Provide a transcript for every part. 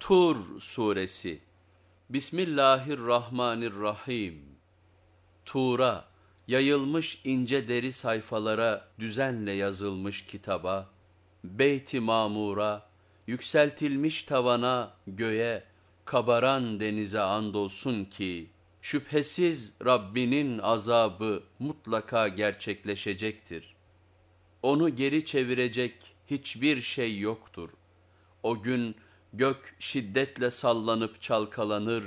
Tur Suresi Bismillahirrahmanirrahim Tur'a, yayılmış ince deri sayfalara düzenle yazılmış kitaba, Beyt-i Mamur'a, yükseltilmiş tavana, göğe, kabaran denize andolsun ki, şüphesiz Rabbinin azabı mutlaka gerçekleşecektir. Onu geri çevirecek hiçbir şey yoktur. O gün gök şiddetle sallanıp çalkalanır,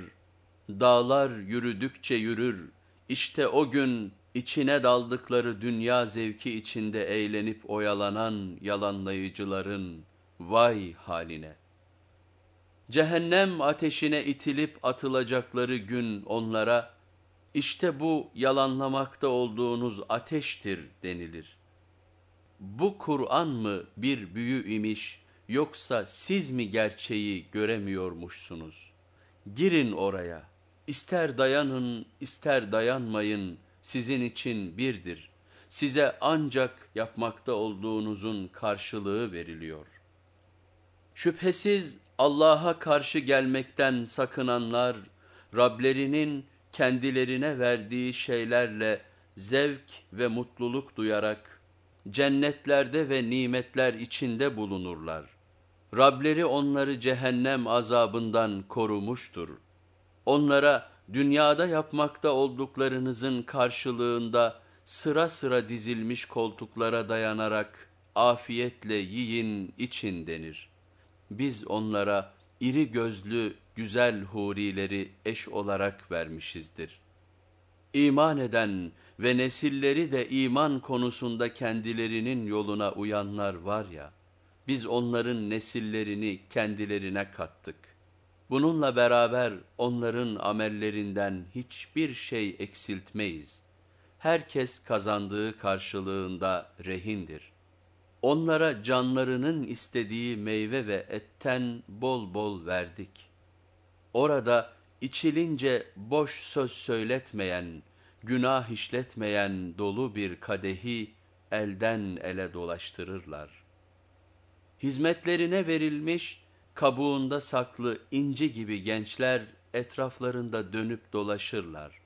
dağlar yürüdükçe yürür. İşte o gün içine daldıkları dünya zevki içinde eğlenip oyalanan yalanlayıcıların vay haline. Cehennem ateşine itilip atılacakları gün onlara, işte bu yalanlamakta olduğunuz ateştir denilir. Bu Kur'an mı bir büyü imiş, yoksa siz mi gerçeği göremiyormuşsunuz? Girin oraya, ister dayanın, ister dayanmayın, sizin için birdir. Size ancak yapmakta olduğunuzun karşılığı veriliyor. Şüphesiz Allah'a karşı gelmekten sakınanlar, Rablerinin kendilerine verdiği şeylerle zevk ve mutluluk duyarak, cennetlerde ve nimetler içinde bulunurlar. Rableri onları cehennem azabından korumuştur. Onlara dünyada yapmakta olduklarınızın karşılığında sıra sıra dizilmiş koltuklara dayanarak afiyetle yiyin için denir. Biz onlara iri gözlü güzel hurileri eş olarak vermişizdir. İman eden ve nesilleri de iman konusunda kendilerinin yoluna uyanlar var ya, biz onların nesillerini kendilerine kattık. Bununla beraber onların amellerinden hiçbir şey eksiltmeyiz. Herkes kazandığı karşılığında rehindir. Onlara canlarının istediği meyve ve etten bol bol verdik. Orada içilince boş söz söyletmeyen, günah işletmeyen dolu bir kadehi elden ele dolaştırırlar. Hizmetlerine verilmiş, kabuğunda saklı inci gibi gençler etraflarında dönüp dolaşırlar.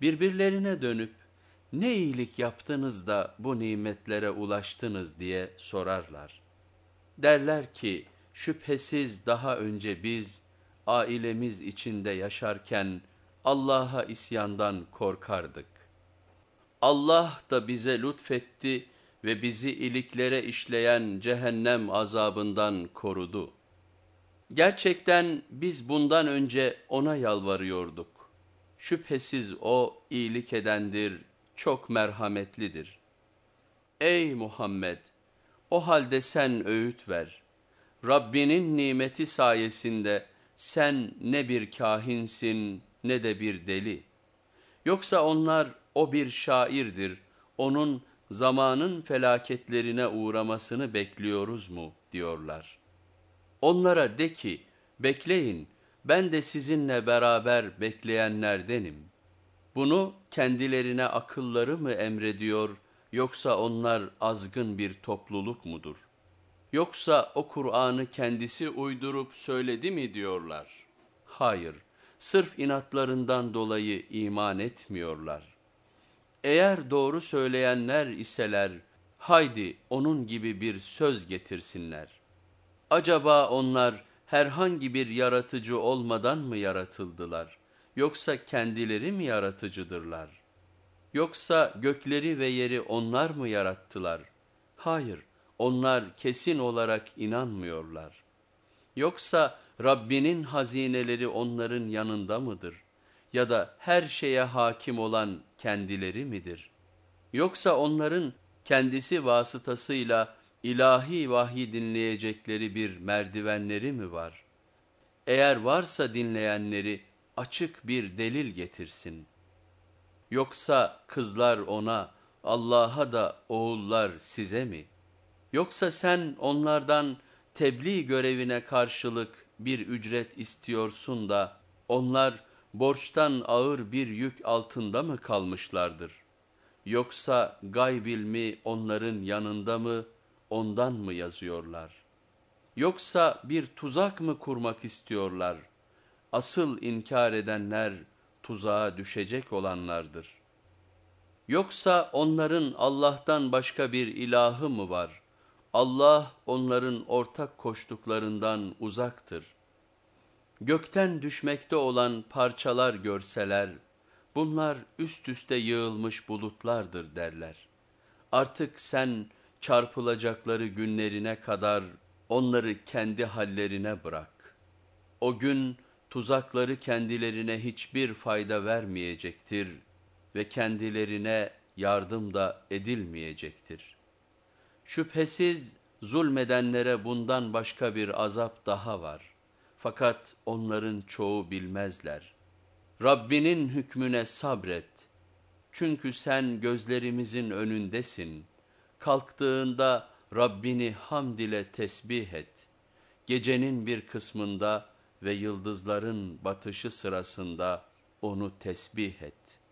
Birbirlerine dönüp, ne iyilik yaptınız da bu nimetlere ulaştınız diye sorarlar. Derler ki, şüphesiz daha önce biz, ailemiz içinde yaşarken, Allah'a isyandan korkardık. Allah da bize lütfetti ve bizi iliklere işleyen cehennem azabından korudu. Gerçekten biz bundan önce ona yalvarıyorduk. Şüphesiz o iyilik edendir, çok merhametlidir. Ey Muhammed! O halde sen öğüt ver. Rabbinin nimeti sayesinde sen ne bir kahinsin ne de bir deli. Yoksa onlar o bir şairdir, onun zamanın felaketlerine uğramasını bekliyoruz mu diyorlar. Onlara de ki, bekleyin, ben de sizinle beraber bekleyenlerdenim. Bunu kendilerine akılları mı emrediyor, yoksa onlar azgın bir topluluk mudur? Yoksa o Kur'an'ı kendisi uydurup söyledi mi diyorlar? Hayır, sırf inatlarından dolayı iman etmiyorlar. Eğer doğru söyleyenler iseler, haydi onun gibi bir söz getirsinler. Acaba onlar herhangi bir yaratıcı olmadan mı yaratıldılar? Yoksa kendileri mi yaratıcıdırlar? Yoksa gökleri ve yeri onlar mı yarattılar? Hayır, onlar kesin olarak inanmıyorlar. Yoksa Rabbinin hazineleri onların yanında mıdır? Ya da her şeye hakim olan kendileri midir? Yoksa onların kendisi vasıtasıyla ilahi vahyi dinleyecekleri bir merdivenleri mi var? Eğer varsa dinleyenleri açık bir delil getirsin. Yoksa kızlar ona, Allah'a da oğullar size mi? Yoksa sen onlardan tebliğ görevine karşılık bir ücret istiyorsun da onlar borçtan ağır bir yük altında mı kalmışlardır? Yoksa gayb ilmi onların yanında mı, ondan mı yazıyorlar?'' Yoksa bir tuzak mı kurmak istiyorlar? Asıl inkar edenler tuzağa düşecek olanlardır. Yoksa onların Allah'tan başka bir ilahı mı var? Allah onların ortak koştuklarından uzaktır. Gökten düşmekte olan parçalar görseler, bunlar üst üste yığılmış bulutlardır derler. Artık sen çarpılacakları günlerine kadar onları kendi hallerine bırak. O gün tuzakları kendilerine hiçbir fayda vermeyecektir ve kendilerine yardım da edilmeyecektir. Şüphesiz zulmedenlere bundan başka bir azap daha var. Fakat onların çoğu bilmezler. Rabbinin hükmüne sabret. Çünkü sen gözlerimizin önündesin. Kalktığında Rabbini hamd ile tesbih et. Gecenin bir kısmında ve yıldızların batışı sırasında onu tesbih et.''